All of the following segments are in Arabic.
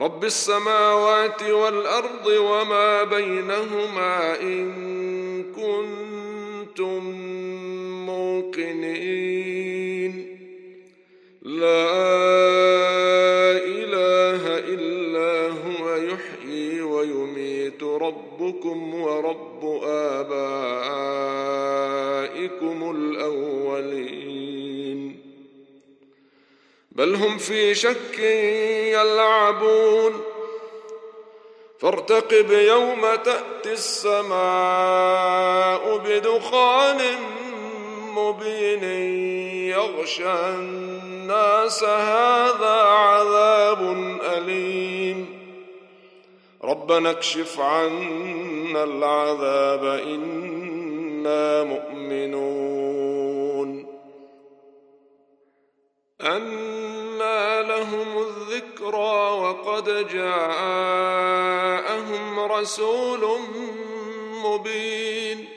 رب السماوات والأرض وما بينهما إن كنتم موقنين. لا إله إلا هو يحيي ويميت ربكم ورب آبائكم الأولين. بل هم في شك يلعبون. فارتقب يوم تأتي السماء بدخان مبين يغشى الناس هذا عذاب أليم. ربنا اكشف عنا العذاب إنا مؤمنون. أنى لهم الذكرى وقد جاءهم رسول مبين.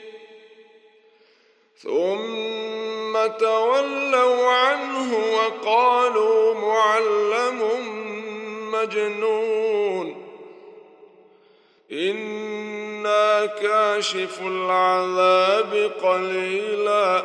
ثم تولوا عنه وقالوا معلم مجنون. أنا كاشف العذاب قليلا.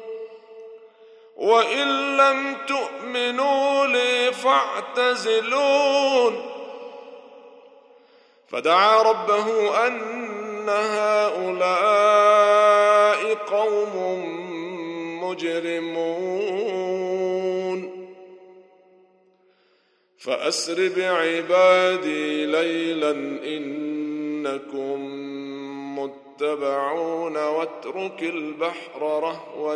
وإن لم تؤمنوا لي فاعتزلون. فدعا ربه أن هؤلاء قوم مجرمون. فأسر بعبادي ليلا إنكم متبعون واترك البحر رهوا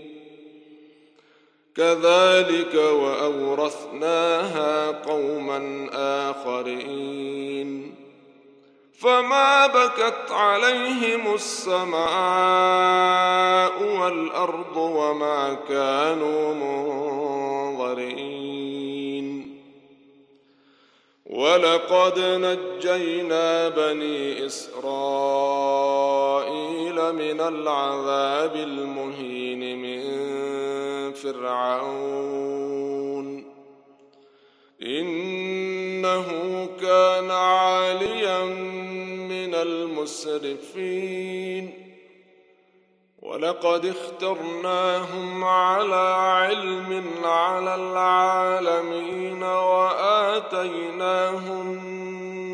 كذلك وأورثناها قوما آخرين. فما بكت عليهم السماء والأرض وما كانوا منظرين. ولقد نجينا بني إسرائيل من العذاب المهين من فرعون. إنه كان عاليا من المسرفين. ولقد اخترناهم على علم على العالمين وآتيناهم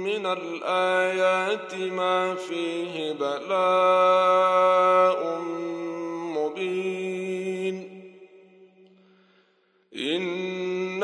من الآيات ما فيه بلاء مبين إن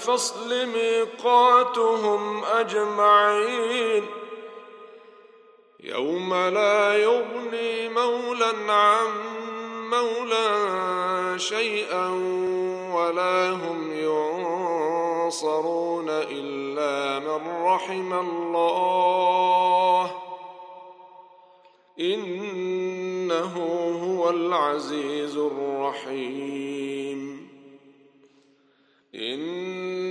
الفصل ميقاتهم أجمعين. يوم لا يغني مولا عن مولا شيئا ولا هم ينصرون إلا من رحم الله. إنه هو العزيز الرحيم.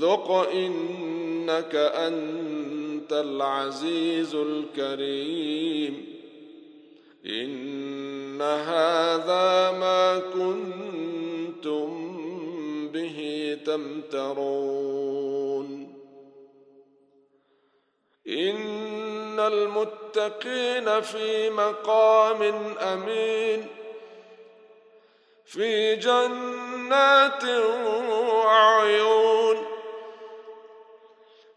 ذق انك انت العزيز الكريم ان هذا ما كنتم به تمترون ان المتقين في مقام امين في جنات وعيون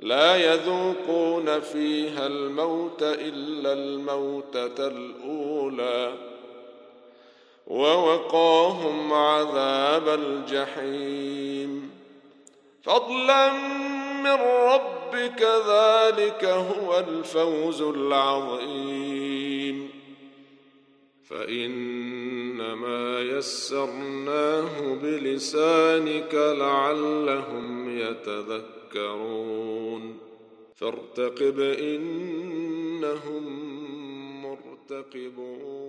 لا يذوقون فيها الموت إلا الموتة الأولى ووقاهم عذاب الجحيم. فضلا من ربك ذلك هو الفوز العظيم. فإنما يسرناه بلسانك لعلهم يتذكرون. فارتقب إنهم مرتقبون.